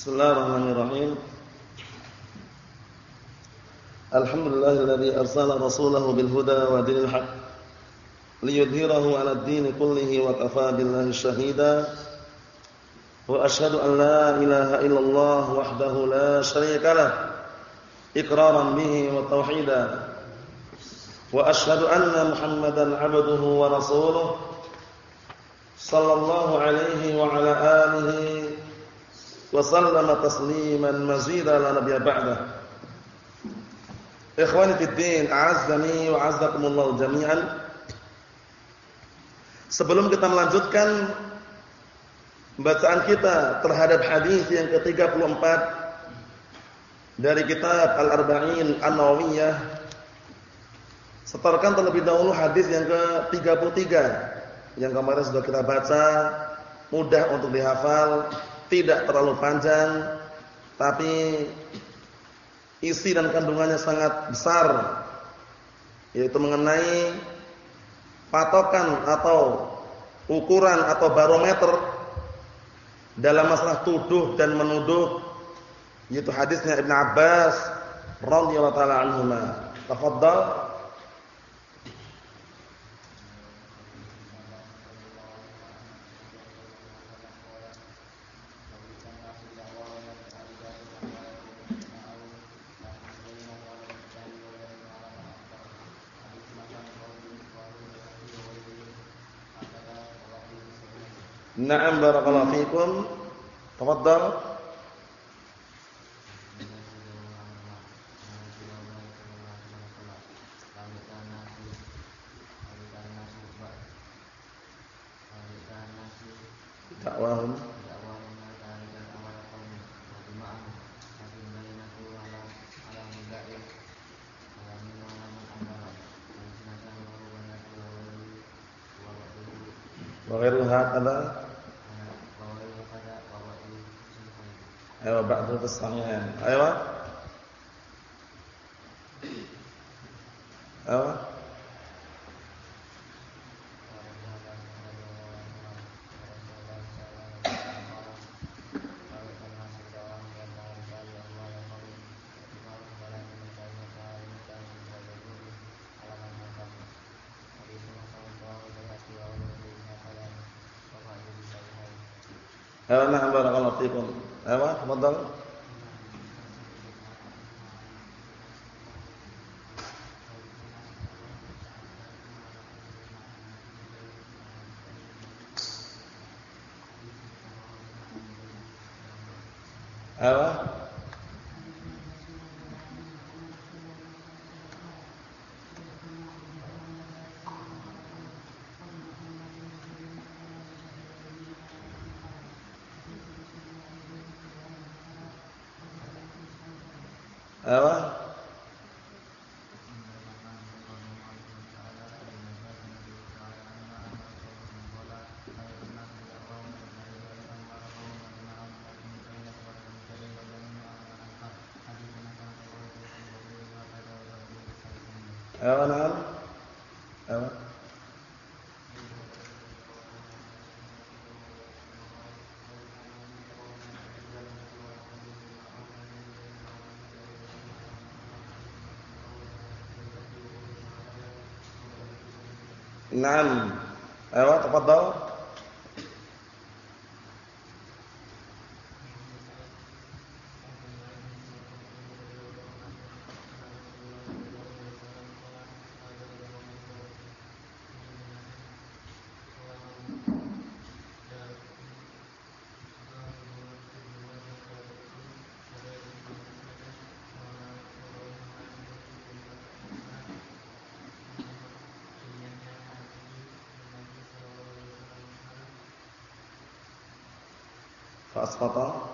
Bismillahirrahmanirrahim. Alhamdulillahilladzi arsala rasulahu bil huda wa dinil haqq liyudhhirahu 'ala ad-din kullihi wa kafaa billahi shahida. Wa asyhadu an la ilaha illallah wahdahu la syarika lah iqraran bihi wa tauhida. Wa asyhadu anna Muhammadan 'abduhu wa rasuluhu sallallahu alaihi wa ala alihi wa sallama tasliman mazida la nabiyya ba'da. Ikhwani fid din, a'azzani wa a'azzakumullah jami'an. Sebelum kita melanjutkan bacaan kita terhadap hadis yang ke-34 dari kitab Al-Arba'in An-Nawawiyah, setorkan terlebih dahulu hadis yang ke-33 yang kemarin sudah kita baca, mudah untuk dihafal tidak terlalu panjang tapi isi dan kandungannya sangat besar yaitu mengenai patokan atau ukuran atau barometer dalam masalah tuduh dan menuduh yaitu hadisnya Ibn Abbas radhiyallahu taala anhuma. Tafadhal Na'am barakallahu fikum. Tafadhal. Dakwahum Ayo ba'du tasami'an. Ayo. Ayo. Ayo nah barakallahu fikum. Ayo, tafadhal. Ayo. Apa? Apa nam? Apa? Naam. Ayo, tafadhal. fa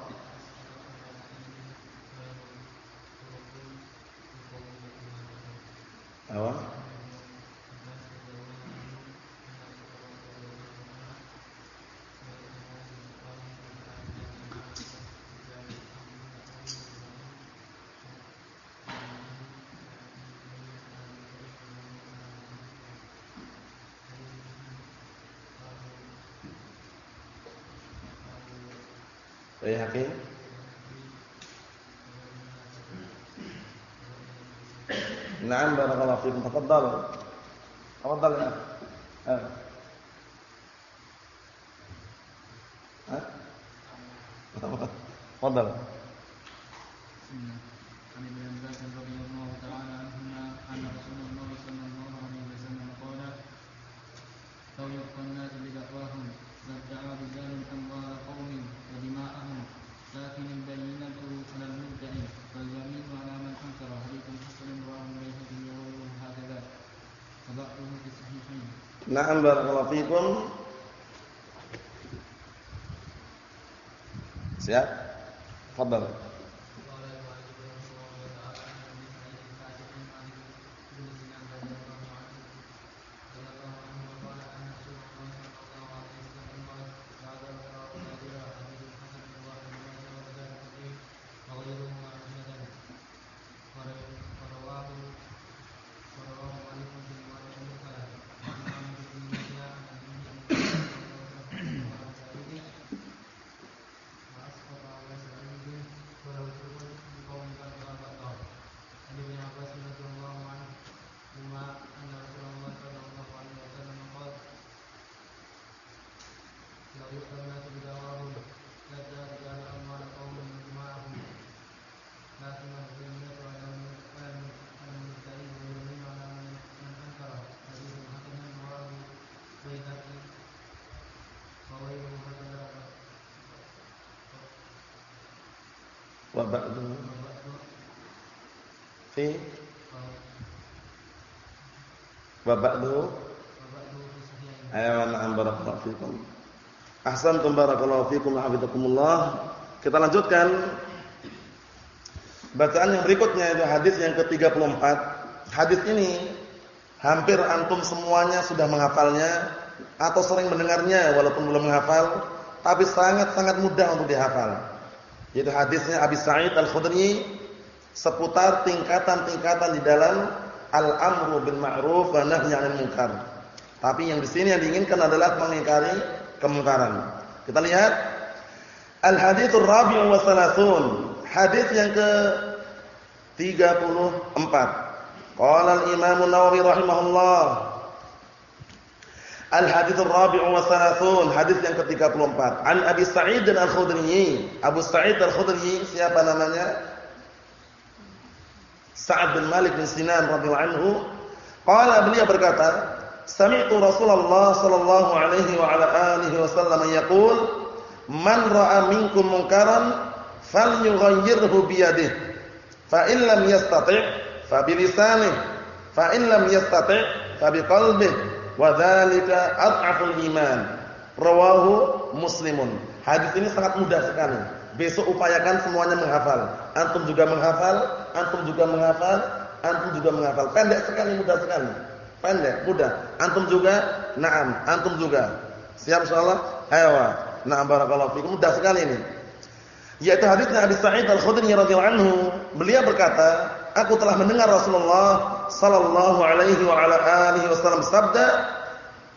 Naam barakallahu fiikum. Tafadhal. Tafadhal ya. Eh. Hah? Tafadhal. Na'am barakallahu fikum. Siap? Fadhal. Wa ba'du ayo na'am barakallahu fikum. Ahsantum barakallahu fikum hafizakumullah. Kita lanjutkan. Bacaan yang berikutnya itu hadis yang ke-34 hadis ini hampir antum semuanya sudah menghafalnya atau sering mendengarnya walaupun belum menghafal tapi sangat-sangat mudah untuk dihafal. Yaitu hadisnya Abi Sa'id Al-Khudri seputar tingkatan-tingkatan di dalam al-amru bil ma'ruf wa nahyi 'anil munkar. Tapi yang di sini yang diinginkan adalah mengingkari kemungkaran. Kita lihat Al-Haditsur Rabi'u wa Salasun. Hadis yang ke 34. Qala al-Imam An-Nawawi rahimahullah Al-hadits ar-rabi'u wa thalathun, hadis yang ke-34. An Abi Sa'id Al-Khudri. Abu Sa'id Al-Khudri siapa namanya? Sa'ad bin Malik bin Sinan radhiyallahu anhu. Qala beliau berkata, Sami'tu Rasulullah sallallahu alaihi wa ala alihi wasallam yaqul, "Man ra'a minkum munkaran falyughayyirhu bi yadihi, fa in lam yastati' fa bi lisanihi, fa in lam yastati' fa bi qalbihi." wa dzalika adhaful iman. Rawahu Muslimun. Hadis ini sangat mudah sekali. Besok upayakan semuanya menghafal. Antum juga menghafal, antum juga menghafal, antum juga menghafal. Pendek sekali, mudah sekali. Pendek, mudah. Antum juga, na'am, antum juga. Siap insyaallah? Ayo. Na'am barakallahu fikum. Mudah sekali ini. Yaitu hadisnya Abi Sa'id Al-Khudri radhiyallahu anhu, beliau berkata, "Aku telah mendengar Rasulullah sallallahu alaihi wa ala alihi wasallam sabda,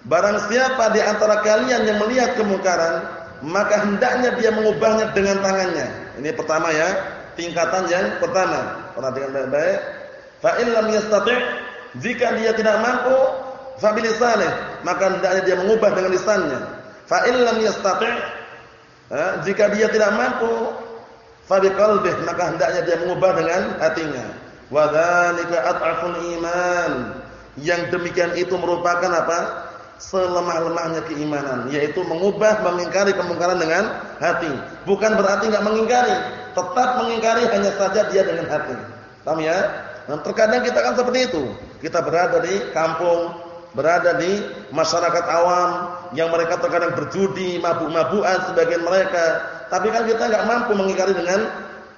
barang siapa di antara kalian yang melihat kemungkaran, maka hendaknya dia mengubahnya dengan tangannya. Ini pertama ya, tingkatan yang pertama. Perhatikan baik-baik. Fa in lam yastati' jika dia tidak mampu, fa bilisanih, maka hendaknya dia mengubah dengan lisannya. Fa in lam yastati' jika dia tidak mampu, fa biqalbih, maka hendaknya dia mengubah dengan hatinya. Wa dzalika at'aful iman. Yang demikian itu merupakan apa? Selemah-lemahnya keimanan, yaitu mengubah mengingkari kemungkaran dengan hati. Bukan berarti enggak mengingkari, tetap mengingkari hanya saja dia dengan hati. Paham ya? Nah, terkadang kita kan seperti itu. Kita berada di kampung, berada di masyarakat awam yang mereka terkadang berjudi, mabuk-mabukan sebagian mereka. Tapi kan kita enggak mampu mengingkari dengan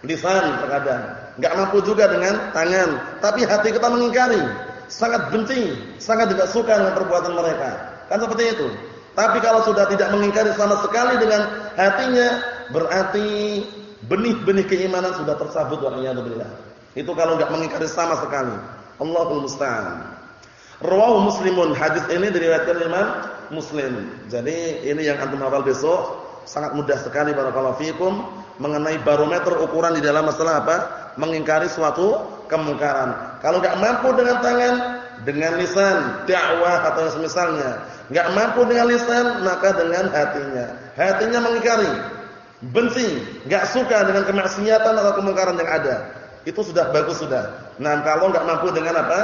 lisan terkadang nggak mampu juga dengan tangan, tapi hati kita mengingkari, sangat benci, sangat tidak suka dengan perbuatan mereka. Kan seperti itu. Tapi kalau sudah tidak mengingkari sama sekali dengan hatinya, berarti benih-benih keimanan sudah tersabut waliyadzubillah. Itu kalau nggak mengingkari sama sekali. Allahul musta'an. Rawahu Muslimun. Hadis ini diriwayatkan Imam Muslim. Jadi ini yang antum hafal besok sangat mudah sekali barakallahu fikum mengenai barometer ukuran di dalam masalah apa? Mengingkari suatu kemungkaran. Kalau nggak mampu dengan tangan, dengan lisan, dakwah atau semisalnya. Nggak mampu dengan lisan, maka dengan hatinya. Hatinya mengingkari, benci, nggak suka dengan kemaksiatan atau kemungkaran yang ada. Itu sudah bagus sudah. Nah, kalau nggak mampu dengan apa?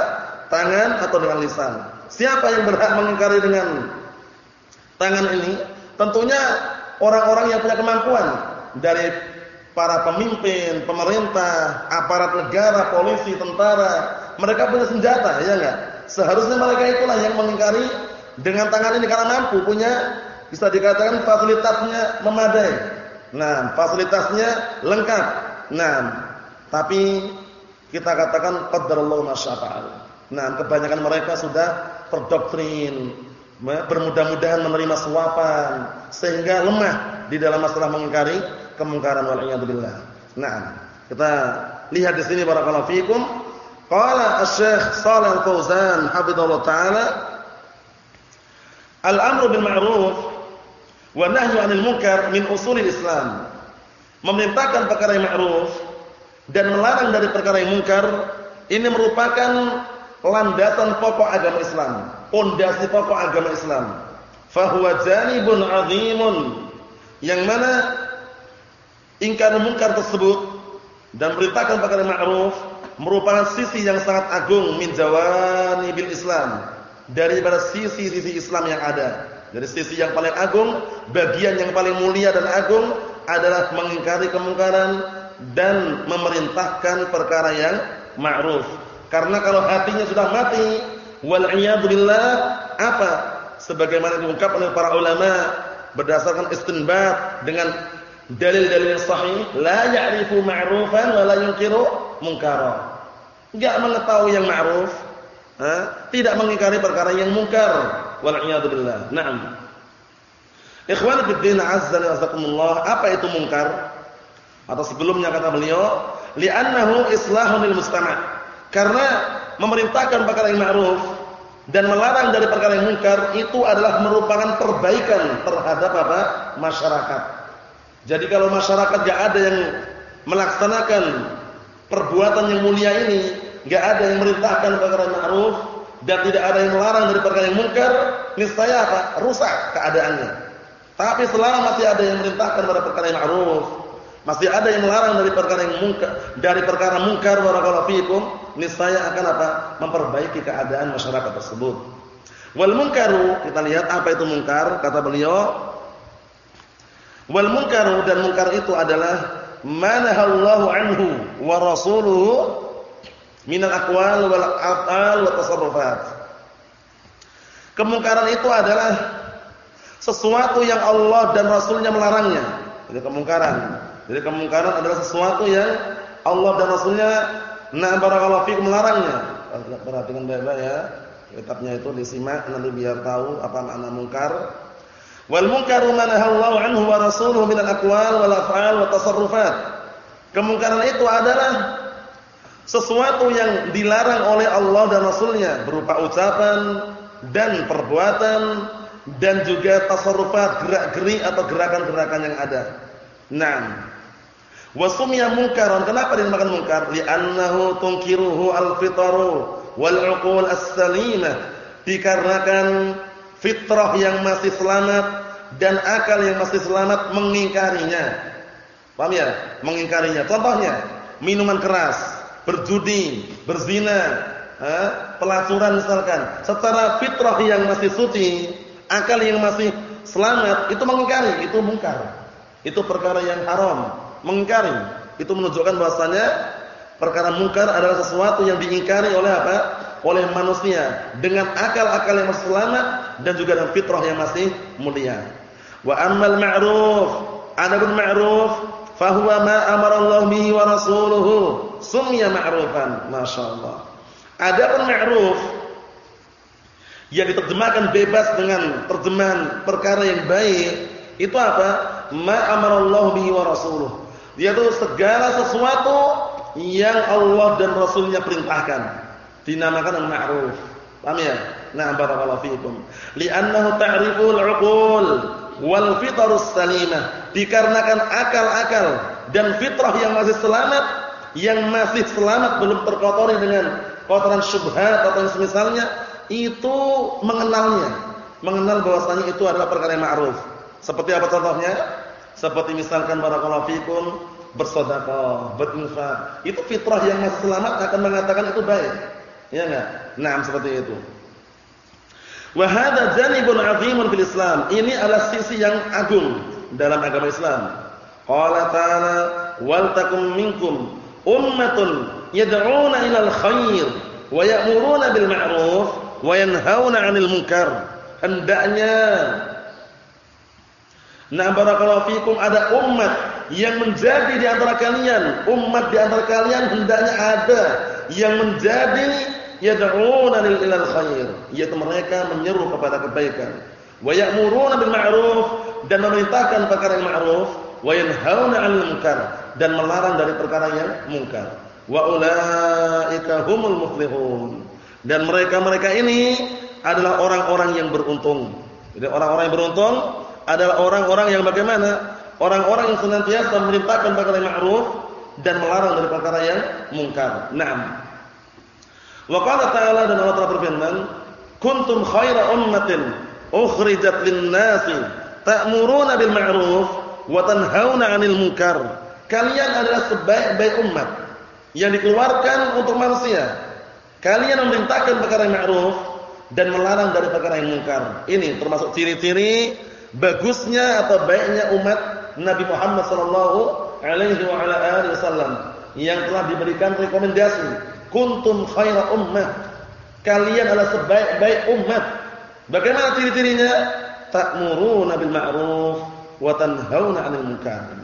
Tangan atau dengan lisan. Siapa yang berhak mengingkari dengan tangan ini? Tentunya orang-orang yang punya kemampuan dari para pemimpin, pemerintah, aparat negara, polisi, tentara, mereka punya senjata, ya enggak? Seharusnya mereka itulah yang mengingkari dengan tangan ini karena mampu punya bisa dikatakan fasilitasnya memadai. Nah, fasilitasnya lengkap. Nah, tapi kita katakan qadarullah masyafa'al. Nah, kebanyakan mereka sudah terdoktrin, bermudah-mudahan menerima suapan sehingga lemah di dalam masalah mengingkari kemungkaran wal billah. Nah, kita lihat di sini barakallahu fikum. Qala Asy-Syaikh Shalih Al-Fauzan hafizallahu taala Al-amru bil ma'ruf wa nahyu 'anil munkar min usulil Islam. Memerintahkan perkara yang ma'ruf dan melarang dari perkara yang munkar ini merupakan landasan pokok agama Islam, pondasi pokok agama Islam. Fahuwa janibun 'azimun yang mana ingkar munkar tersebut dan beritakan perkara ma'ruf merupakan sisi yang sangat agung min jawanibil Islam daripada sisi-sisi Islam yang ada. Dari sisi yang paling agung, bagian yang paling mulia dan agung adalah mengingkari kemungkaran dan memerintahkan perkara yang ma'ruf. Karena kalau hatinya sudah mati, wal billah apa? Sebagaimana diungkapkan oleh para ulama berdasarkan istinbat dengan dalil-dalil sahih la ya'rifu ma'rufan wa la yunkiru munkara. Enggak mengetahui yang ma'ruf, tidak mengingkari perkara yang munkar. Wal billah. Naam. Ikhwan fillah azza wa jazakumullah, apa itu munkar? Atau sebelumnya kata beliau, li'annahu islahun lil mustama'. Karena memerintahkan perkara yang ma'ruf dan melarang dari perkara yang munkar itu adalah merupakan perbaikan terhadap apa? masyarakat. Jadi kalau masyarakat gak ada yang melaksanakan perbuatan yang mulia ini, gak ada yang merintahkan perkara ma'ruf dan tidak ada yang melarang dari perkara yang munkar, niscaya apa? Rusak keadaannya. Tapi selama masih ada yang merintahkan pada perkara yang ma'ruf, masih ada yang melarang dari perkara yang munkar, dari perkara munkar barakallahu fikum, niscaya akan apa? Memperbaiki keadaan masyarakat tersebut. Wal munkaru, kita lihat apa itu munkar? Kata beliau, Wal munkaru dan munkar itu adalah manahallahu anhu wa rasuluhu minal aqwal wal af'al wa tasarrufat. Kemungkaran itu adalah sesuatu yang Allah dan Rasulnya melarangnya. Jadi kemungkaran. Jadi kemungkaran adalah sesuatu yang Allah dan Rasulnya nah barakallahu fikum melarangnya. Perhatikan baik-baik ya. Kitabnya itu disimak nanti biar tahu apa makna mungkar. Wal munkaru ma nahallahu anhu wa rasuluhu min al-aqwal wal af'al wa tasarrufat. Kemungkaran itu adalah sesuatu yang dilarang oleh Allah dan Rasulnya berupa ucapan dan perbuatan dan juga tasarrufat gerak-gerik atau gerakan-gerakan yang ada. Naam. Wa sumya munkaran. Kenapa dinamakan munkar? Li'annahu tunkiruhu al-fitaru wal 'uqul as-salimah. Dikarenakan fitrah yang masih selamat dan akal yang masih selamat mengingkarinya. Paham ya? Mengingkarinya. Contohnya, minuman keras, berjudi, berzina, pelacuran misalkan. Secara fitrah yang masih suci, akal yang masih selamat itu mengingkari, itu mungkar. Itu perkara yang haram, mengingkari. Itu menunjukkan bahwasanya perkara mungkar adalah sesuatu yang diingkari oleh apa? Oleh manusia dengan akal-akal yang masih selamat dan juga dengan fitrah yang masih mulia. Wa ammal ma'ruf, adapun ma'ruf fahuwa ma amara Allah bihi wa rasuluhu sumya ma'rufan. Masyaallah. Adapun ma'ruf yang diterjemahkan bebas dengan terjemahan perkara yang baik itu apa? Ma amara Allah bihi wa rasuluhu. Yaitu segala sesuatu yang Allah dan Rasulnya perintahkan dinamakan al-ma'ruf. Paham ya? Nah, barakallahu fiikum. Li'annahu ta'riful 'uqul wal fitrus salimah. Dikarenakan akal-akal dan fitrah yang masih selamat yang masih selamat belum terkotori dengan kotoran syubhat atau yang semisalnya itu mengenalnya, mengenal bahwasanya itu adalah perkara yang ma'ruf. Seperti apa contohnya? Seperti misalkan barakallahu fikum bersedekah, berinfak. Itu fitrah yang masih selamat akan mengatakan itu baik. Ya enggak? Nah, seperti itu. Wa hadza janibun 'azimun fil Islam. Ini adalah sisi yang agung dalam agama Islam. Qala ta'ala wal takum minkum ummatun yad'una ilal khair wa ya'muruna bil ma'ruf wa yanhauna 'anil munkar. Hendaknya Nah barakallahu fikum ada umat yang menjadi di antara kalian, umat di antara kalian hendaknya ada yang menjadi yad'una lil khair. Yaitu mereka menyeru kepada kebaikan. Wa ya'muruna bil ma'ruf dan memerintahkan perkara yang ma'ruf. Wa yanhauna 'anil munkar dan melarang dari perkara yang munkar. Wa ulaika humul muflihun. Dan mereka-mereka ini adalah orang-orang yang beruntung. Jadi orang-orang yang beruntung adalah orang-orang yang bagaimana? Orang-orang yang senantiasa memerintahkan perkara yang ma'ruf dan melarang dari perkara yang munkar. Na'am Wa qala ta'ala dan Allah Ta'ala berfirman, "Kuntum khaira ummatin ukhrijat lin-nasi ta'muruna bil ma'ruf wa tanhauna 'anil munkar." Kalian adalah sebaik-baik umat yang dikeluarkan untuk manusia. Kalian memerintahkan perkara yang ma'ruf dan melarang dari perkara yang munkar. Ini termasuk ciri-ciri bagusnya atau baiknya umat Nabi Muhammad sallallahu alaihi wasallam yang telah diberikan rekomendasi kuntum khaira ummah. Kalian adalah sebaik-baik umat. Bagaimana ciri-cirinya? Ta'muruna bil ma'ruf wa tanhauna 'anil munkar.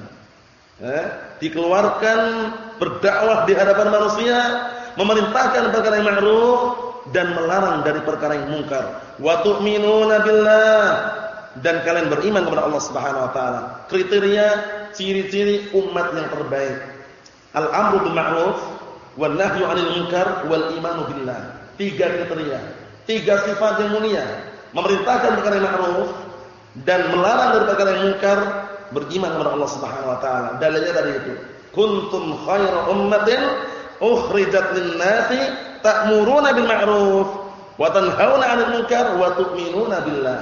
Eh, dikeluarkan berdakwah di hadapan manusia, memerintahkan perkara yang ma'ruf dan melarang dari perkara yang munkar. Wa tu'minuna billah dan kalian beriman kepada Allah Subhanahu wa taala. Kriteria ciri-ciri umat yang terbaik. Al-amru bil ma'ruf wal nahyu 'anil munkar wal imanu billah. Tiga kriteria, tiga sifat yang mulia. Memerintahkan perkara yang ma'ruf dan melarang dari perkara yang munkar, beriman kepada Allah Subhanahu wa taala. Dalilnya dari itu. Kuntum khairu ummatin ukhrijat lin-nasi ta'muruna bil ma'ruf wa tanhauna 'anil munkar wa tu'minuna billah.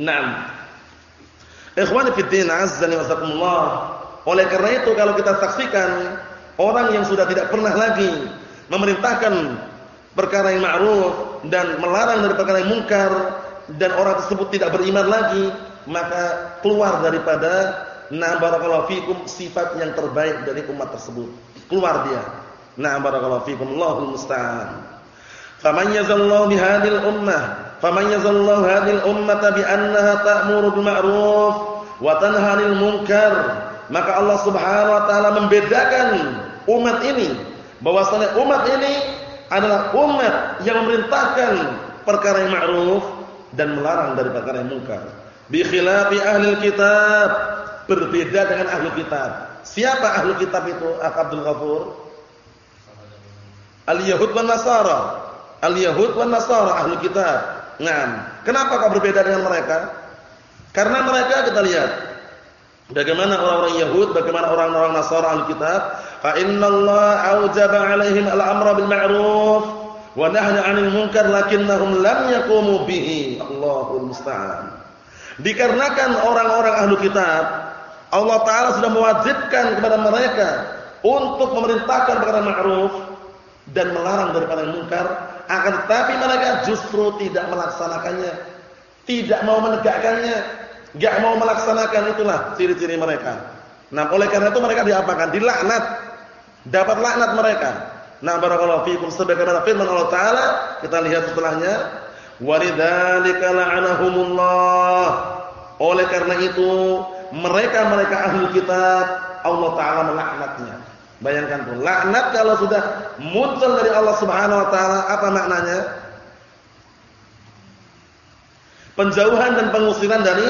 Naam. Ikhwani fi din, azza wa jalla. Oleh karena itu kalau kita saksikan Orang yang sudah tidak pernah lagi memerintahkan perkara yang ma'ruf dan melarang dari perkara yang mungkar dan orang tersebut tidak beriman lagi, maka keluar daripada na barakallahu fikum sifat yang terbaik dari umat tersebut. Keluar dia. Na barakallahu fikum Allahul musta'an. Faman yazallahu bihadhil ummah, faman yazallahu hadhil ummata bi annaha ta'muru bil ma'ruf wa tanha 'anil munkar, maka Allah Subhanahu wa taala membedakan umat ini bahwasanya umat ini adalah umat yang memerintahkan perkara yang ma'ruf dan melarang dari perkara yang munkar. Bi khilafi ahli kitab, berbeda dengan ahli kitab. Siapa ahli kitab itu? Abdul Ghafur? Al-Yahud wan Nasara. Al-Yahud wan Nasara ahli kitab. Nah, kenapa kau berbeda dengan mereka? Karena mereka kita lihat bagaimana orang-orang Yahud, bagaimana orang-orang Nasara ahli kitab? Fa innallaha aujaba 'alaihim al-amra bil ma'ruf wa nahya 'anil munkar lakinnahum lam yaqumu bihi. Allahul musta'an. Dikarenakan orang-orang ahlu kitab Allah taala sudah mewajibkan kepada mereka untuk memerintahkan perkara ma'ruf dan melarang daripada munkar akan tetapi mereka justru tidak melaksanakannya tidak mau menegakkannya enggak mau melaksanakan itulah ciri-ciri mereka nah oleh karena itu mereka diapakan dilaknat dapat laknat mereka. Nah, barakallahu fikum sebagaimana firman Allah taala, kita lihat setelahnya, walidzalika la'anahumullah. Oleh karena itu, mereka-mereka ahli kitab Allah taala melaknatnya. Bayangkan tuh, laknat kalau sudah muncul dari Allah Subhanahu wa taala, apa maknanya? Penjauhan dan pengusiran dari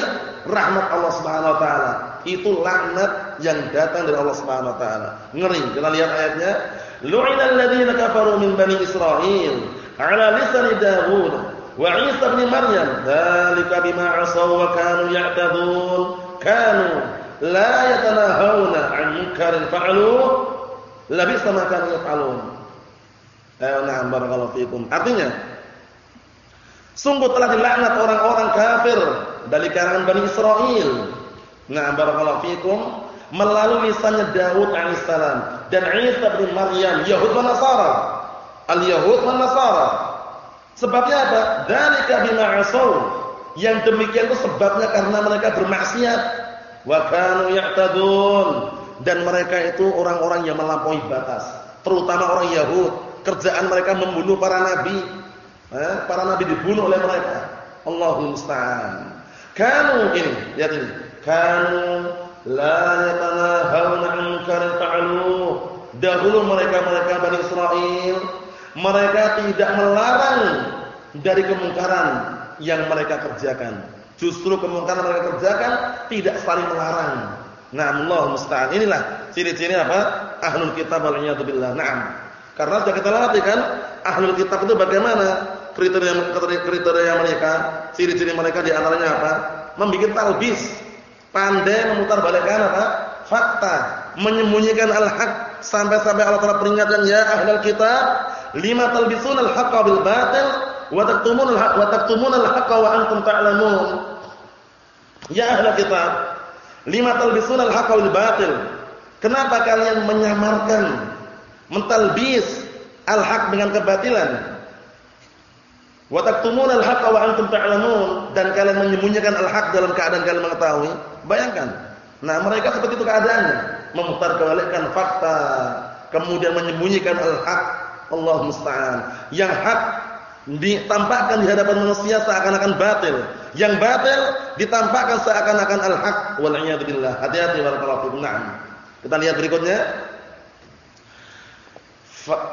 rahmat Allah Subhanahu wa taala. Itu laknat yang datang dari Allah Subhanahu wa taala. Ngeri. Kita lihat ayatnya. Lu'inal ladzina kafaru min bani Israil ala lisan Dawud wa Isa bin Maryam. Dzalika bima 'asaw wa kanu ya'tadun. Kanu la yatanahawna 'an munkarin fa'aluhu Labi sama kami yaf'alun. Eh, na'am barakallahu fikum. Artinya sungguh telah dilaknat orang-orang kafir dari kalangan Bani Israel. Na'am barakallahu fikum melalui lisannya Daud alaihissalam dan Isa bin Maryam, Yahud dan Nasara. Al-Yahud dan Nasara. Sebabnya apa? Dzalika bima asaw. Yang demikian itu sebabnya karena mereka bermaksiat. Wa kanu ya'tadun dan mereka itu orang-orang yang melampaui batas, terutama orang Yahud. Kerjaan mereka membunuh para nabi. Eh, para nabi dibunuh oleh mereka. Allahumma musta'an. Kanu ini, lihat ini. Kanu la yatanahawna an fa'alu. Dahulu mereka-mereka Bani Israel, mereka tidak melarang dari kemungkaran yang mereka kerjakan. Justru kemungkaran mereka kerjakan tidak saling melarang. Nah, Allah musta'an. Inilah ciri-ciri apa? Ahlul kitab wal billah. Naam. Karena sudah kita latih kan, ahlul kitab itu bagaimana? Kriteria kriteria mereka, ciri-ciri mereka di antaranya apa? Membikin talbis, pandai memutarbalikkan apa? Fakta, menyembunyikan al-haq sampai-sampai Allah Taala peringatkan ya ahlul kitab, lima talbisun al-haqqa bil batil wa taktumun al-haq wa taktumun al-haqqa wa antum ta'lamun. Ya ahlul kitab, Lima talbisun al-haqqa wal batil. Kenapa kalian menyamarkan, mentalbis al-haq dengan kebatilan? Wa taktumun al-haqqa wa antum ta'lamun dan kalian menyembunyikan al-haq dalam keadaan kalian mengetahui. Bayangkan. Nah, mereka seperti itu keadaannya, memutarbalikkan fakta, kemudian menyembunyikan al-haq. Allah musta'an. Yang hak ditampakkan di hadapan manusia seakan-akan batil. Yang batil ditampakkan seakan-akan al-haq wal billah. Hati-hati barakallahu fikum. Naam. Kita lihat berikutnya.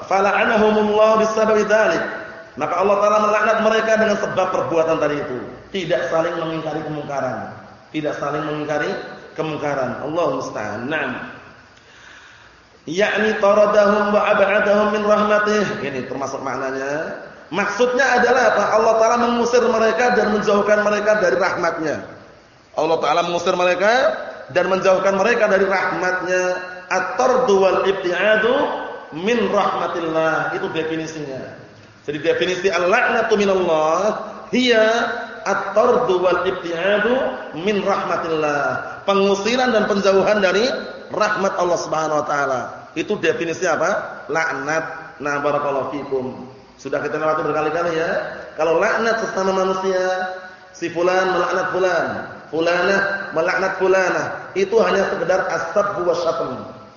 Fala'anahumullah bisababi dzalik. Maka Allah Taala melaknat mereka dengan sebab perbuatan tadi itu. Tidak saling mengingkari kemungkaran. Tidak saling mengingkari kemungkaran. Allah musta'an. Naam. Yakni taradahum wa ab'adahum min rahmatih. Ini termasuk maknanya Maksudnya adalah apa? Allah Ta'ala mengusir mereka dan menjauhkan mereka dari rahmatnya. Allah Ta'ala mengusir mereka dan menjauhkan mereka dari rahmatnya. At-tardu wal ibti'adu min rahmatillah. Itu definisinya. Jadi definisi al-la'natu minallah hiya at-tardu wal ibti'adu min rahmatillah. Pengusiran dan penjauhan dari rahmat Allah Subhanahu wa taala. Itu definisi apa? Laknat. Nah, barakallahu fikum. Sudah kita lewati berkali-kali ya. Kalau laknat sesama manusia, si fulan melaknat fulan, fulanah melaknat fulanah, itu hanya sekedar asab wa syatm.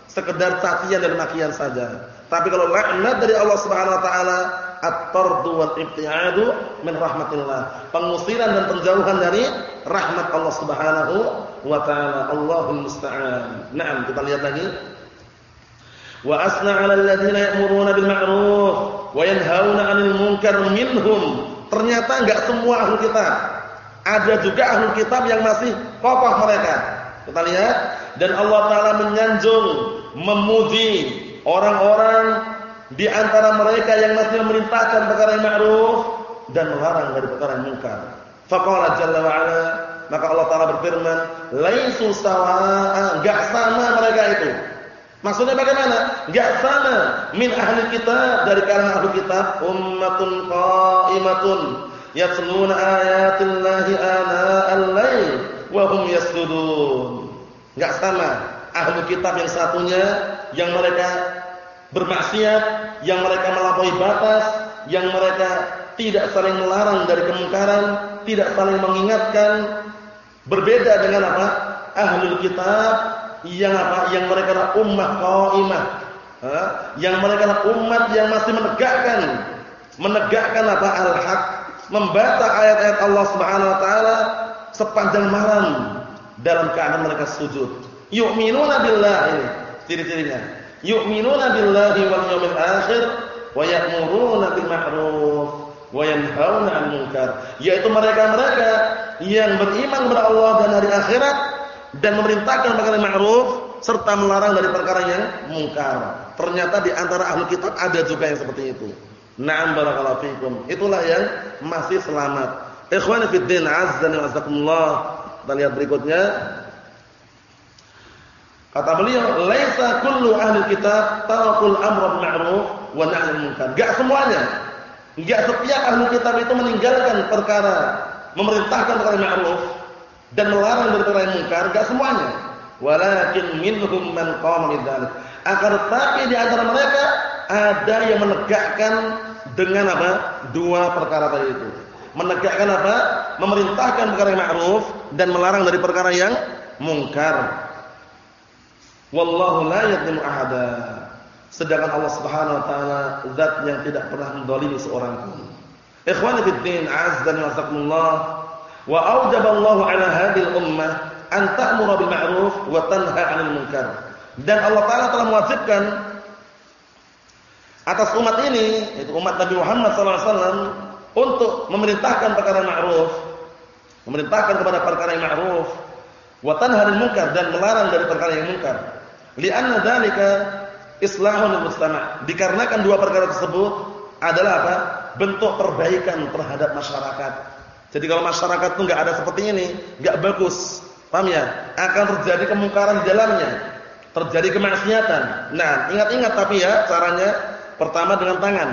Sekedar cacian dan makian saja. Tapi kalau laknat dari Allah Subhanahu wa taala, at-tardu wal ibtiadu min rahmatillah. Pengusiran dan penjauhan dari rahmat Allah Subhanahu wa taala. Allahul musta'an. Naam, kita lihat lagi. Wa asna 'alal ladzina ya'muruna bil ma'ruf wa yanhauna 'anil munkar minhum. Ternyata enggak semua ahli kitab. Ada juga ahli kitab yang masih kokoh mereka. Kita lihat dan Allah taala menyanjung, memuji orang-orang di antara mereka yang masih memerintahkan perkara yang ma'ruf dan melarang dari perkara yang munkar. Faqala jalla wa ala, maka Allah taala berfirman, "Laisu sawa'a", enggak sama mereka itu. Maksudnya bagaimana? Enggak sama min ahli kitab dari kalangan ahli kitab ummatun qa'imatun yatluna ayatillahi ana al-lail wa hum yasjudun. Enggak sama ahli kitab yang satunya yang mereka bermaksiat, yang mereka melampaui batas, yang mereka tidak saling melarang dari kemungkaran, tidak saling mengingatkan. Berbeda dengan apa? Ahlul kitab yang apa? Yang mereka adalah ummah qaimah. Yang mereka adalah umat yang masih menegakkan menegakkan apa? Al-haq, membaca ayat-ayat Allah Subhanahu wa taala sepanjang malam dalam keadaan mereka sujud. Yu'minuna billahi. Ciri-cirinya. Yu'minuna billahi wal yawmil akhir wa ya'muruna bil ma'ruf wa yanhauna 'anil munkar. Yaitu mereka-mereka yang beriman kepada Allah dan hari akhirat dan memerintahkan perkara yang ma'ruf serta melarang dari perkara yang mungkar. Ternyata di antara ahli kitab ada juga yang seperti itu. Na'am barakallahu fikum. Itulah yang masih selamat. Ikhwani fid din, azza wa jazakumullah. Kita lihat berikutnya. Kata beliau, "Laisa kullu ahli kitab tarakul amra bil ma'ruf wa nahy anil munkar." Enggak semuanya. Enggak setiap ahli kitab itu meninggalkan perkara memerintahkan perkara ma'ruf dan melarang dari perkara munkar, enggak semuanya. Walakin minhum man qama bidzalik. Akan tetapi di antara mereka ada yang menegakkan dengan apa? Dua perkara tadi itu. Menegakkan apa? Memerintahkan perkara yang ma'ruf dan melarang dari perkara yang munkar. Wallahu la yadlimu ahada. Sedangkan Allah Subhanahu wa taala zat yang tidak pernah menzalimi seorang pun. Ikhwani fid din, azza wa jalla. Wa awjaba Allah 'ala hadhihi al-ummah an ta'muru bil ma'ruf wa tanha 'anil munkar. Dan Allah taala telah mewajibkan atas umat ini, yaitu umat Nabi Muhammad sallallahu alaihi wasallam untuk memerintahkan perkara ma'ruf, memerintahkan kepada perkara yang ma'ruf, wa tanha 'anil munkar dan melarang dari perkara yang munkar. Li'anna dzalika islahun mustama'. Dikarenakan dua perkara tersebut adalah apa? Bentuk perbaikan terhadap masyarakat. Jadi kalau masyarakat itu enggak ada seperti ini, enggak bagus. Paham ya? Akan terjadi kemungkaran di dalamnya. Terjadi kemaksiatan. Nah, ingat-ingat tapi ya caranya pertama dengan tangan.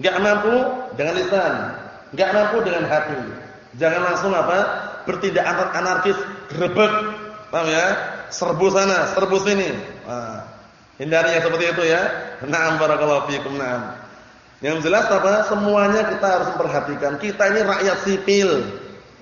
Enggak mampu dengan lisan. Enggak mampu dengan hati. Jangan langsung apa? Bertindak anarkis, grebek. Paham ya? Serbu sana, serbu sini. Nah, hindari yang seperti itu ya. Na'am barakallahu fiikum, na'am. Yang jelas apa? Semuanya kita harus memperhatikan. Kita ini rakyat sipil,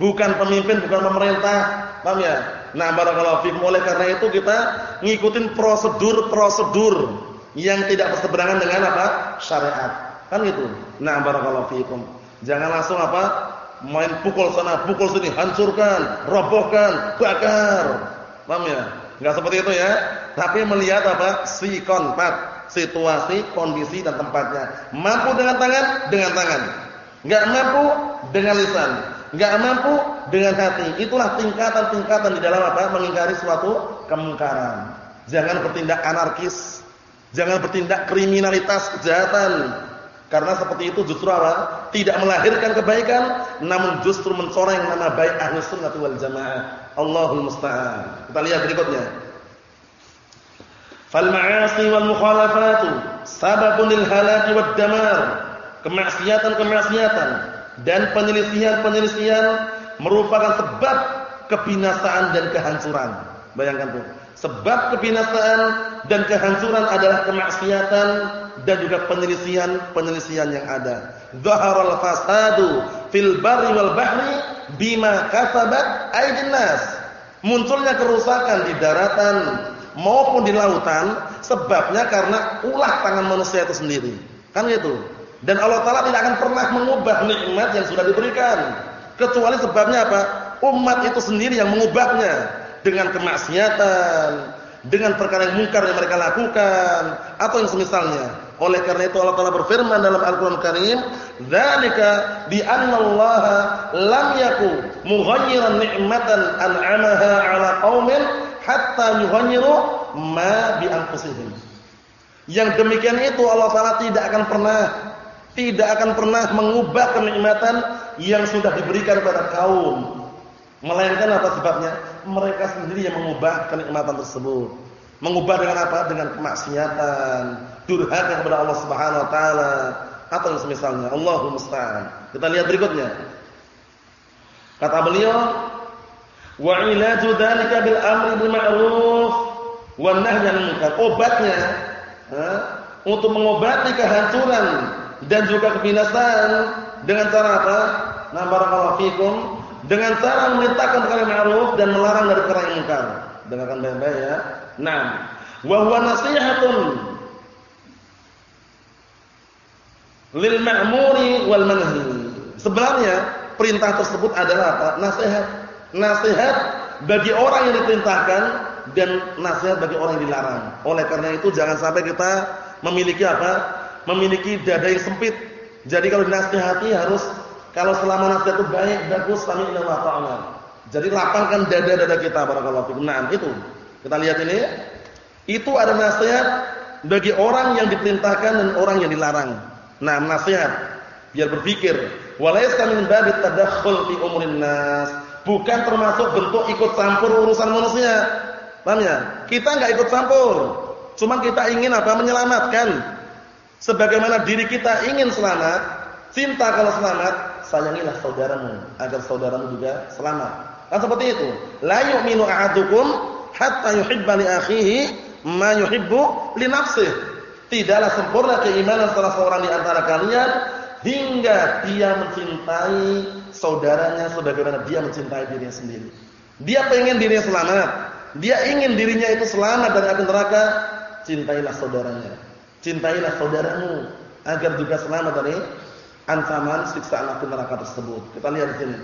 bukan pemimpin, bukan pemerintah. Paham ya? Nah, barakallahu fiikum. Oleh karena itu kita ngikutin prosedur-prosedur yang tidak berseberangan dengan apa? syariat. Kan gitu. Nah, barakallahu fiikum. Jangan langsung apa? main pukul sana, pukul sini, hancurkan, robohkan, bakar. Paham ya? Enggak seperti itu ya. Tapi melihat apa? Si kontak, situasi, kondisi dan tempatnya. Mampu dengan tangan, dengan tangan. Enggak mampu dengan lisan. Enggak mampu dengan hati. Itulah tingkatan-tingkatan di dalam apa? Mengingkari suatu kemungkaran. Jangan bertindak anarkis. Jangan bertindak kriminalitas, kejahatan. Karena seperti itu justru apa? Tidak melahirkan kebaikan, namun justru mencoreng nama baik ahli sunnah wal jamaah. Allahul musta'an. Kita lihat berikutnya. Fal ma'asi wal mukhalafatu sababun lil halaki wad damar. Kemaksiatan-kemaksiatan dan penyelisihan-penyelisihan merupakan sebab kebinasaan dan kehancuran. Bayangkan tuh. Sebab kebinasaan dan kehancuran adalah kemaksiatan dan juga penyelisihan-penyelisihan yang ada. Zaharal fasadu fil barri wal bahri bima kasabat aydin. Munculnya kerusakan di daratan maupun di lautan sebabnya karena ulah tangan manusia itu sendiri. Kan gitu. Dan Allah taala tidak akan pernah mengubah nikmat yang sudah diberikan kecuali sebabnya apa? Umat itu sendiri yang mengubahnya dengan kemaksiatan, dengan perkara yang mungkar yang mereka lakukan atau yang semisalnya. Oleh karena itu Allah Taala berfirman dalam Al-Qur'an Karim, "Dzalika bi anna Allah lam yaku mughayyiran ni'matan an'amaha 'ala qaumin hatta yughayyiru ma bi anfusihim." Yang demikian itu Allah Taala tidak akan pernah tidak akan pernah mengubah kenikmatan yang sudah diberikan kepada kaum Melainkan apa sebabnya? Mereka sendiri yang mengubah kenikmatan tersebut. Mengubah dengan apa? Dengan kemaksiatan, durhaka kepada Allah Subhanahu wa taala atau yang semisalnya. Allahu musta'an. Kita lihat berikutnya. Kata beliau, "Wa ilaju dzalika bil amri bil ma'ruf wan nahyi 'anil munkar." Obatnya untuk mengobati kehancuran dan juga kebinasaan dengan cara apa? Nah, barakallahu fikum dengan cara memerintahkan perkara yang ma'ruf dan melarang dari perkara yang munkar. Dengarkan baik-baik ya. Naam. Wa huwa nasihatun lil ma'muri wal manhi. Sebenarnya perintah tersebut adalah apa? Nasihat. Nasihat bagi orang yang diperintahkan dan nasihat bagi orang yang dilarang. Oleh karena itu jangan sampai kita memiliki apa? Memiliki dada yang sempit. Jadi kalau dinasihati harus kalau selama nasihat itu baik, bagus, sami'na wa ta'ala. Jadi lapangkan dada-dada kita barakallahu fikum. Nah, itu. Kita lihat ini. Itu ada nasihat bagi orang yang diperintahkan dan orang yang dilarang. Nah, nasihat biar berpikir. Walaysa min babit tadakhul fi umurin nas. Bukan termasuk bentuk ikut campur urusan manusia. Paham ya? Kita enggak ikut campur. Cuma kita ingin apa? Menyelamatkan. Sebagaimana diri kita ingin selamat, cinta kalau selamat, sayangilah saudaramu agar saudaramu juga selamat. Kan seperti itu. La yu'minu ahadukum hatta yuhibba li akhihi ma yuhibbu li nafsihi. Tidaklah sempurna keimanan salah seorang di antara kalian hingga dia mencintai saudaranya sebagaimana dia mencintai dirinya sendiri. Dia pengen dirinya selamat. Dia ingin dirinya itu selamat dari api neraka. Cintailah saudaranya. Cintailah saudaramu agar juga selamat dari ancaman siksaan api neraka tersebut. Kita lihat di sini.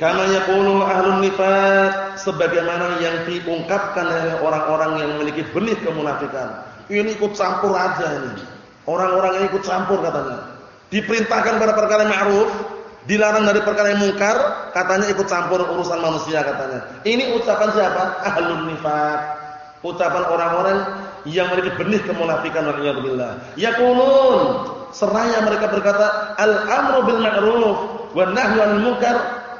Karena yaqulu ahlun nifaq sebagaimana yang diungkapkan oleh orang-orang yang memiliki benih kemunafikan. Ini ikut campur aja ini. Orang-orang yang ikut campur katanya. Diperintahkan pada perkara ma'ruf, dilarang dari perkara yang mungkar, katanya ikut campur urusan manusia katanya. Ini ucapan siapa? Ahlun nifaq. Ucapan orang-orang yang memiliki benih kemunafikan waliyadzubillah. Yaqulun seraya mereka berkata al-amru bil ma'ruf wan nahyu 'anil munkar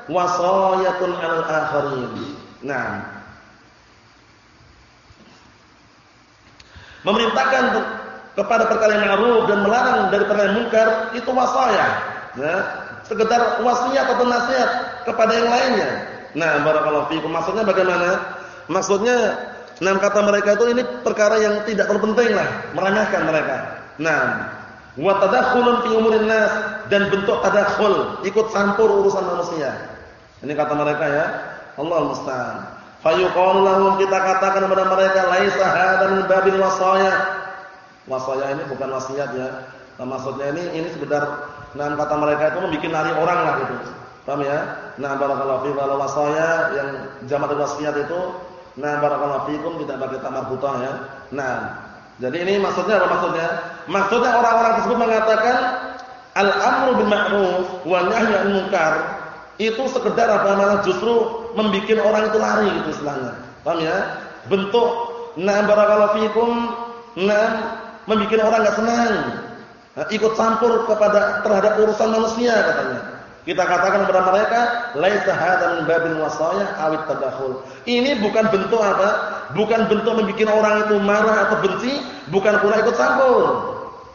wasayatun 'alal akharin. Nah. Memerintahkan kepada perkara yang ma'ruf dan melarang dari perkara yang munkar itu wasaya. Ya, sekedar wasiat atau nasihat kepada yang lainnya. Nah, barakallahu fiikum. Maksudnya bagaimana? Maksudnya enam kata mereka itu ini perkara yang tidak terpenting lah, meremehkan mereka. Nah, wa tadakhulun fi umurin nas dan bentuk tadakhul, ikut campur urusan manusia. Ini kata mereka ya. Allah musta'an. Fayuqalu lahum kita katakan kepada mereka laisa hadza min babil wasaya. Wasaya ini bukan wasiat ya. Nah, maksudnya ini ini sekedar nah kata mereka itu membuat nari orang lah gitu. Paham ya? Nah, barakallahu fi kalau wasaya yang jamak wasiat itu nah barakallahu fikum tidak pakai tamar buta ya. Nah, jadi ini maksudnya apa maksudnya? Maksudnya orang-orang tersebut mengatakan al-amru bil ma'ruf wa nahyu 'anil munkar itu sekedar apa namanya justru membuat orang itu lari gitu istilahnya. Paham ya? Bentuk na'am barakallahu fikum na'am membuat orang enggak senang. Ikut campur kepada terhadap urusan manusia katanya. Kita katakan kepada mereka laisa hadza min babil wasaya awit tadakhul. Ini bukan bentuk apa? Bukan bentuk membuat orang itu marah atau benci, bukan pula ikut campur.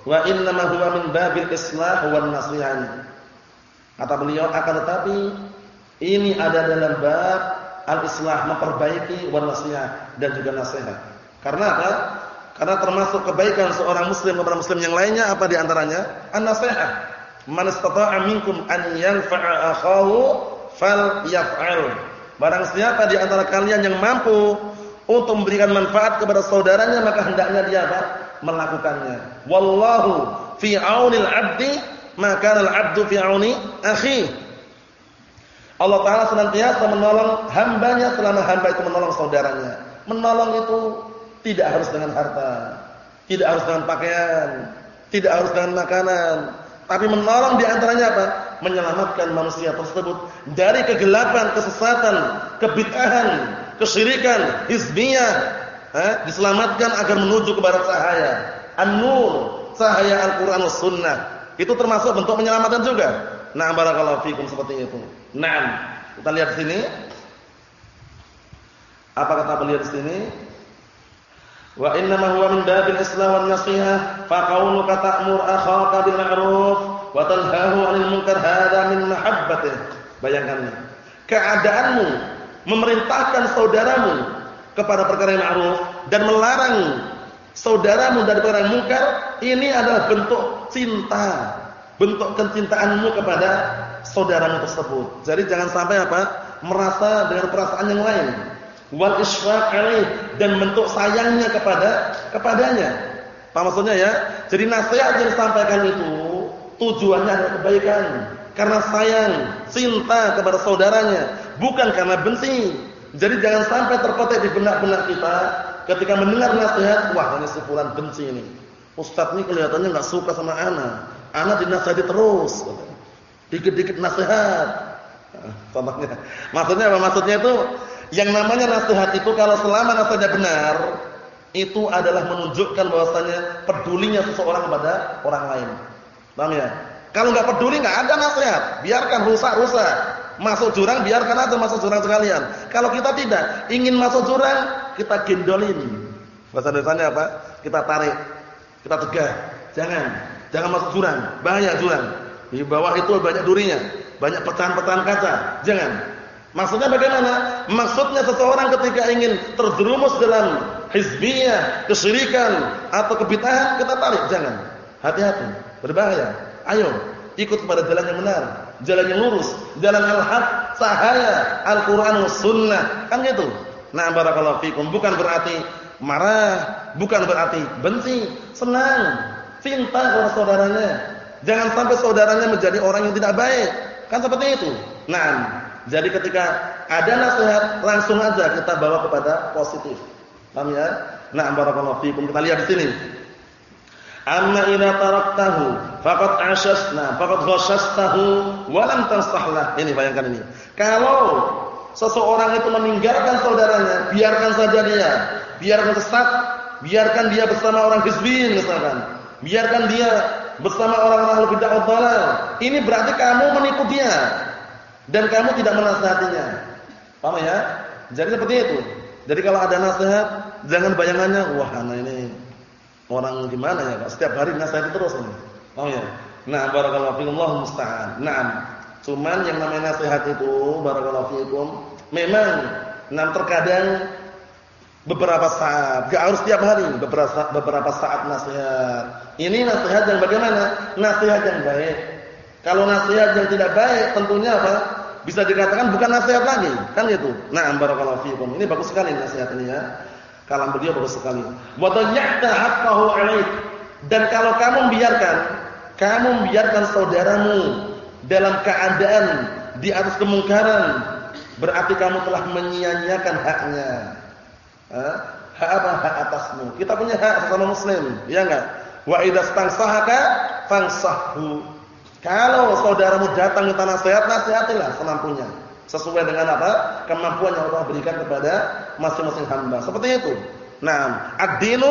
Wa inna ma huwa min babil islah wan nasihan. Kata beliau akan tetapi ini ada dalam bab al-islah memperbaiki wan nasihat dan juga nasihat. Karena apa? Karena termasuk kebaikan seorang muslim kepada muslim yang lainnya apa di antaranya? An-nasihat. Man istata'a minkum an yanfa'a akhahu falyaf'al. Barang siapa di antara kalian yang mampu untuk memberikan manfaat kepada saudaranya maka hendaknya dia apa? melakukannya. Wallahu fi 'aunil 'abdi maka al-'abdu fi 'auni akhi. Allah taala senantiasa menolong hambanya selama hamba itu menolong saudaranya. Menolong itu tidak harus dengan harta, tidak harus dengan pakaian, tidak harus dengan makanan, tapi menolong di antaranya apa? Menyelamatkan manusia tersebut dari kegelapan, kesesatan, kebid'ahan, kesyirikan, hizbiyah, eh, diselamatkan agar menuju kepada cahaya an-nur, cahaya Al-Qur'an sunnah. Itu termasuk bentuk penyelamatan juga. Nah, barakallahu fikum seperti itu. Naam. Kita lihat sini. Apa kata beliau di sini? Wa inna ma huwa min babil islah wan nasihah fa qauluka ta'mur akhaka bil ma'ruf wa tanhahu 'anil munkar hadha min mahabbatih. Bayangkan keadaanmu memerintahkan saudaramu kepada perkara yang ma'ruf dan melarang saudaramu dari perkara yang munkar, ini adalah bentuk cinta, bentuk kecintaanmu kepada saudaramu tersebut. Jadi jangan sampai apa? merasa dengan perasaan yang lain. Wal isfaq dan bentuk sayangnya kepada kepadanya. Apa maksudnya ya? Jadi nasihat yang disampaikan itu tujuannya adalah kebaikan. Karena sayang, cinta kepada saudaranya, bukan karena benci. Jadi jangan sampai terpetik di benak-benak kita ketika mendengar nasihat, wah ini sepulan benci ini. Ustaz ini kelihatannya enggak suka sama ana. Ana dinasihati terus. Dikit-dikit nasihat. Nah, contohnya. Maksudnya apa? Maksudnya itu yang namanya nasihat itu kalau selama nasihatnya benar, itu adalah menunjukkan bahwasanya pedulinya seseorang kepada orang lain. Paham ya? Kalau enggak peduli enggak ada nasihat, biarkan rusak-rusak. Masuk jurang biarkan aja masuk jurang sekalian. Kalau kita tidak ingin masuk jurang, kita gendolin. Bahasa desanya apa? Kita tarik. Kita tegah. Jangan. Jangan masuk jurang. Bahaya jurang. Di bawah itu banyak durinya. Banyak pecahan-pecahan kaca. Jangan. Maksudnya bagaimana? Maksudnya seseorang ketika ingin terjerumus dalam hizbiyah, kesyirikan atau kebitahan, kita tarik. Jangan. Hati-hati. Berbahaya. Ayo. Ikut kepada jalan yang benar. Jalan yang lurus. Jalan al-haq. Sahaya. Al-Quran sunnah. Kan gitu. Nah barakallahu fikum. Bukan berarti marah. Bukan berarti benci. Senang. Cinta kepada saudaranya. Jangan sampai saudaranya menjadi orang yang tidak baik. Kan seperti itu. Nah, jadi ketika ada nasihat langsung aja kita bawa kepada positif. Paham ya? Nah, barakallahu fikum. Kita lihat di sini. Amma idza taraktahu faqad ashasna faqad ghashastahu wa lam tansahlah. Ini bayangkan ini. Kalau seseorang itu meninggalkan saudaranya, biarkan saja dia. Biarkan sesat, biarkan dia bersama orang hizbin misalkan. Biarkan dia bersama orang-orang bidah dhalal. Ini berarti kamu menipu dia dan kamu tidak menasihatinya. Paham ya? Jadi seperti itu. Jadi kalau ada nasihat, jangan bayangannya, wah anak ini orang gimana ya, Pak? Setiap hari nasihat terus ini. Paham ya? Nah, barakallahu fiikum, Allah musta'an. Nah, cuman yang namanya nasihat itu, barakallahu fiikum, memang nah terkadang beberapa saat, enggak harus setiap hari, beberapa beberapa saat nasihat. Ini nasihat yang bagaimana? Nasihat yang baik. Kalau nasihat yang tidak baik, tentunya apa? Bisa dikatakan bukan nasihat lagi, kan gitu. Nah, barakallahu fiikum. Ini bagus sekali nasihat ini ya. Kalam beliau bagus sekali. Wa dayya'ta haqqahu 'alaik. Dan kalau kamu biarkan, kamu biarkan saudaramu dalam keadaan di atas kemungkaran, berarti kamu telah menyia-nyiakan haknya. Hak apa? Hak atasmu. Kita punya hak sesama muslim, ya enggak? Wa idza stansahaka fansahhu. Kalau saudaramu datang minta nasihat, nasihatilah semampunya. Sesuai dengan apa? Kemampuan yang Allah berikan kepada masing-masing hamba. Seperti itu. Nah, ad-dinu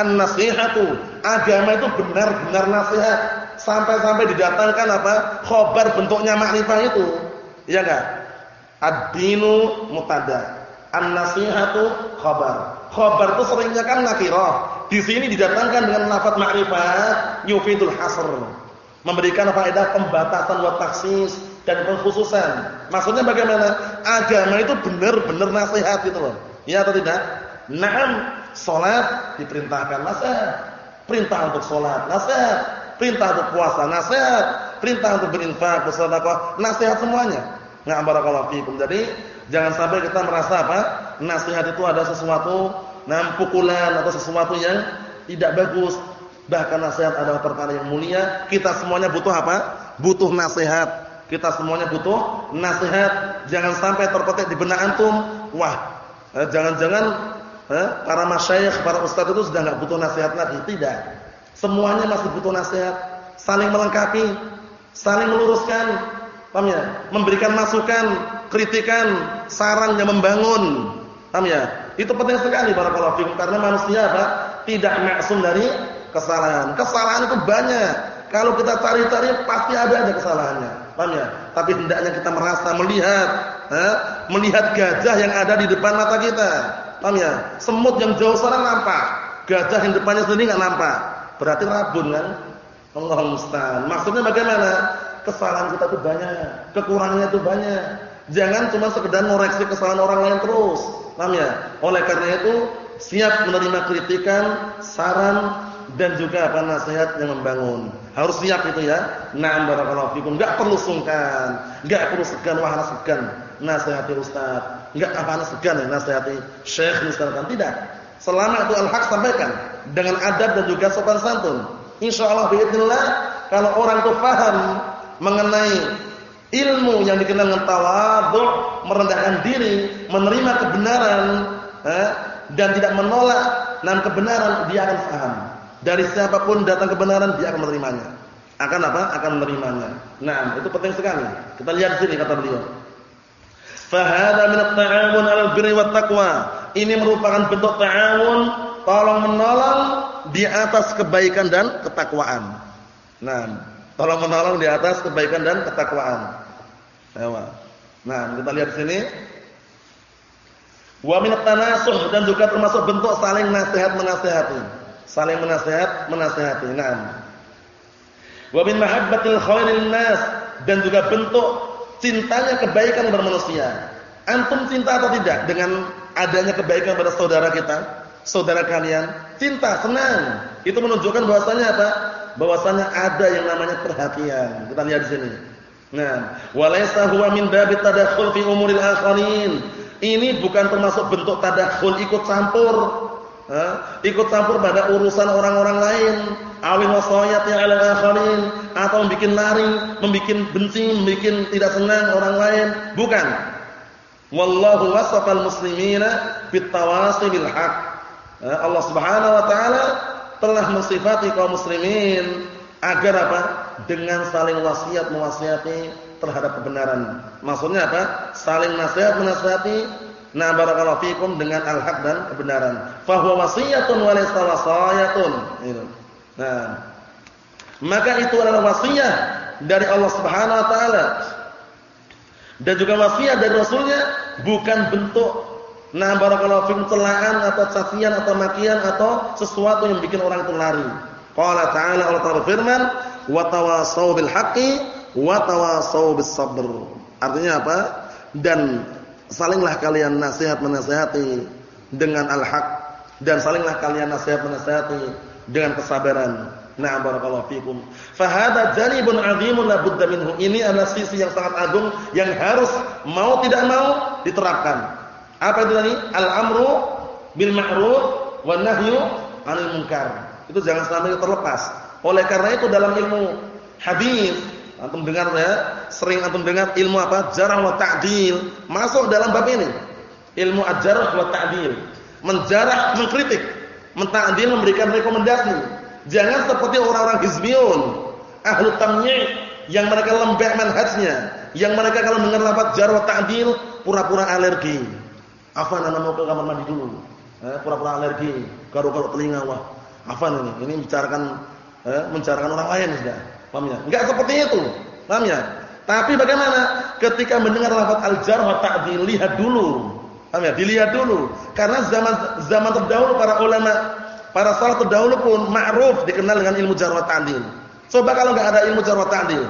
an-nasihatu. Agama itu benar-benar nasihat. Sampai-sampai didatangkan apa? Khobar bentuknya makrifah itu. Iya enggak? Ad-dinu mutada. An-nasihatu khobar. Khobar itu seringnya kan nakirah. Di sini didatangkan dengan lafaz makrifat yufidul hasr memberikan faedah pembatasan wa taksis dan pengkhususan. Maksudnya bagaimana? Agama itu benar-benar nasihat itu loh. Ya atau tidak? Naam, salat diperintahkan nasihat. Perintah untuk salat nasihat. Perintah untuk puasa nasihat. Perintah untuk berinfak, bersedekah, nasihat semuanya. Nah, barakallahu fiikum. Jadi, jangan sampai kita merasa apa? Nasihat itu ada sesuatu nah pukulan atau sesuatu yang tidak bagus Bahkan nasihat adalah perkara yang mulia. Kita semuanya butuh apa? Butuh nasihat. Kita semuanya butuh nasihat. Jangan sampai terpetik di benak antum. Wah, eh, jangan-jangan eh, para masyayikh, para ustaz itu sudah enggak butuh nasihat lagi. Tidak. Semuanya masih butuh nasihat. Saling melengkapi, saling meluruskan. Paham ya? Memberikan masukan, kritikan, saran yang membangun. Paham ya? Itu penting sekali para fikum karena manusia apa? Tidak maksum dari kesalahan. Kesalahan itu banyak. Kalau kita cari-cari pasti ada aja kesalahannya. Paham ya? Tapi hendaknya kita merasa melihat, eh, melihat gajah yang ada di depan mata kita. Paham ya? Semut yang jauh sana nampak, gajah yang depannya sendiri enggak nampak. Berarti rabun kan? Allah musta'an. Maksudnya bagaimana? Kesalahan kita itu banyak, kekurangannya itu banyak. Jangan cuma sekedar ngoreksi kesalahan orang lain terus. Paham ya? Oleh karena itu, siap menerima kritikan, saran, dan juga apa nasihat yang membangun. Harus siap itu ya. Na'am barakallahu fikum. Enggak perlu sungkan, enggak perlu segan wah segan nasihat ustaz. Enggak apa-apa segan ya nasihat syekh misalkan tidak. Selama itu al-haq sampaikan dengan adab dan juga sopan santun. Insyaallah biidznillah kalau orang itu paham mengenai ilmu yang dikenal dengan tawadhu, merendahkan diri, menerima kebenaran, eh, dan tidak menolak dan kebenaran dia akan paham. Dari siapa pun datang kebenaran dia akan menerimanya. Akan apa? Akan menerimanya. Nah, itu penting sekali. Kita lihat di sini kata beliau. Fahada min at-ta'awun 'alal birri wat taqwa. Ini merupakan bentuk ta'awun, tolong menolong di atas kebaikan dan ketakwaan. Nah, tolong menolong di atas kebaikan dan ketakwaan. Nah, kita lihat sini. Wa min tanasuh dan juga termasuk bentuk saling nasihat menasihati. Saling menasihat menasihati. Naam. Wa min mahabbatil khairil nas dan juga bentuk cintanya kebaikan kepada manusia. Antum cinta atau tidak dengan adanya kebaikan pada saudara kita, saudara kalian? Cinta, senang. Itu menunjukkan bahwasanya apa? Bahwasanya ada yang namanya perhatian. Kita lihat di sini. Nah, walaysa huwa min babit tadakhul fi umuril akharin ini bukan termasuk bentuk tadakhul ikut campur. Ha? Ikut campur pada urusan orang-orang lain. Awil wasayati 'ala akharin atau membuat lari, membuat benci, membuat tidak senang orang lain. Bukan. Wallahu wasafal muslimina fit tawasi bil haq. Allah Subhanahu wa taala telah mensifati kaum muslimin agar apa? Dengan saling wasiat mewasiati terhadap kebenaran. Maksudnya apa? Saling nasihat menasihati na barakallahu fikum dengan al-haq dan kebenaran. Fa huwa wasiyatun wa laysa wasayatun. Nah. Maka itu adalah wasiat dari Allah Subhanahu wa taala. Dan juga wasiat dari Rasulnya bukan bentuk nah barakallahu fikum celaan atau cacian atau makian atau sesuatu yang bikin orang itu lari. Qala ta'ala Allah Ta'ala firman, "Wa tawassaw bil haqqi wa tawasau bis sabr. Artinya apa? Dan salinglah kalian nasihat menasihati dengan al-haq dan salinglah kalian nasihat menasihati dengan kesabaran. Na'am barakallahu fikum. Fa hadha janibun 'azimun la budda minhu. Ini adalah sisi yang sangat agung yang harus mau tidak mau diterapkan. Apa itu tadi? Al-amru bil ma'ruf wan nahyu 'anil munkar. Itu jangan sampai terlepas. Oleh karena itu dalam ilmu hadis Antum dengar ya, sering antum dengar ilmu apa? Jarah wa ta'dil. Masuk dalam bab ini. Ilmu ajarah wa ta'dil. Menjarah, mengkritik, menta'dil memberikan rekomendasi. Jangan seperti orang-orang hizbiyun, ahlu tamyi' yang mereka lembek manhajnya, yang mereka kalau dengar lafaz jarah wa ta'dil pura-pura alergi. Apa nama mau ke kamar mandi dulu? Eh, pura-pura alergi, garuk-garuk telinga wah. Apa ini? Ini bicarakan eh, membicarakan orang lain sudah. Paham ya? Enggak seperti itu. Paham ya? Tapi bagaimana ketika mendengar lafaz al-jar wa ta'dil lihat dulu. Paham ya? Dilihat dulu. Karena zaman zaman terdahulu para ulama, para salaf terdahulu pun ma'ruf dikenal dengan ilmu jar wa ta'dil. Coba kalau enggak ada ilmu jar wa ta'dil,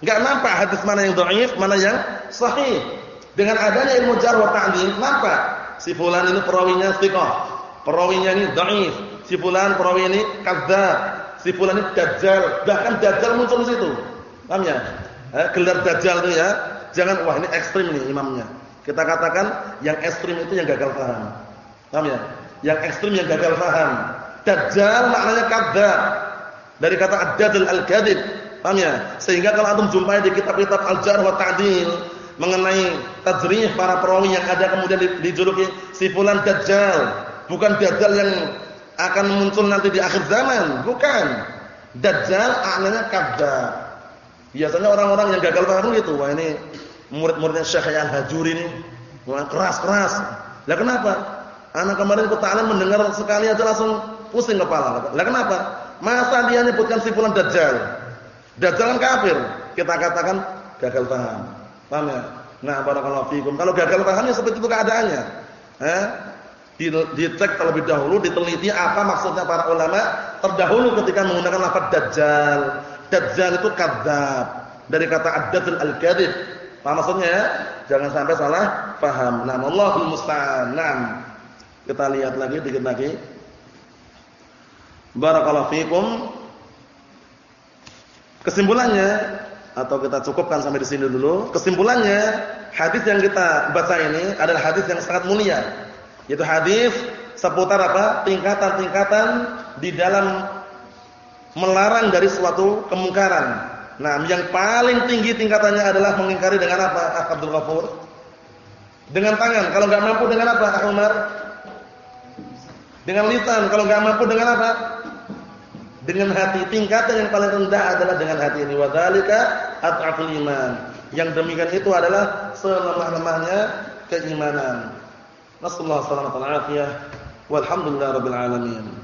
enggak nampak hadis mana yang dhaif, mana yang sahih. Dengan adanya ilmu jar wa ta'dil, nampak si fulan ini perawinya thiqah, perawinya ini dhaif, si fulan perawi ini kadzdzab, si fulan ini dajjal, bahkan dajjal muncul di situ. Paham ya? Eh, gelar dajjal itu ya, jangan wah ini ekstrim ini imamnya. Kita katakan yang ekstrim itu yang gagal paham. Paham ya? Yang ekstrim yang gagal paham. Dajjal maknanya kadzdzab. Dari kata ad-dajjal al-kadzib. Paham ya? Sehingga kalau antum jumpai di kitab-kitab al-jarh wa ta'dil mengenai tajrih para perawi yang ada kemudian dijuluki si fulan dajjal, bukan dajjal yang akan muncul nanti di akhir zaman, bukan. Dajjal maknanya kadzdzab. Biasanya orang-orang yang gagal paham itu, wah ini murid-muridnya Syekh Al-Hajuri ini, wah keras-keras. Lah kenapa? Anak kemarin ikut mendengar sekali aja langsung pusing kepala. Lah kenapa? Masa dia nyebutkan sifulan Dajjal? Dajjal kan kafir. Kita katakan gagal paham. Paham ya? Nah, barakallahu fikum. Kalau gagal paham ya seperti itu keadaannya. Eh? Dicek terlebih dahulu, diteliti apa maksudnya para ulama terdahulu ketika menggunakan lafaz dajjal. Dajjal itu kadzab dari kata ad-dajjal al-kadzib. Apa maksudnya ya? Jangan sampai salah paham. Nah, Allahul musta'an. Kita lihat lagi dikit lagi. Barakallahu fikum. Kesimpulannya atau kita cukupkan sampai di sini dulu. Kesimpulannya, hadis yang kita baca ini adalah hadis yang sangat mulia itu hadis seputar apa? Tingkatan-tingkatan di dalam melarang dari suatu kemungkaran. Nah, yang paling tinggi tingkatannya adalah mengingkari dengan apa? Abdul Ghafur. Dengan tangan. Kalau nggak mampu dengan apa? Umar. Dengan lisan. Kalau nggak mampu dengan apa? Dengan hati. Tingkatan yang paling rendah adalah dengan hati ini. Wadzalika at'aful iman. Yang demikian itu adalah selemah-lemahnya keimanan. نسأل الله السلامة والعافية والحمد لله رب العالمين.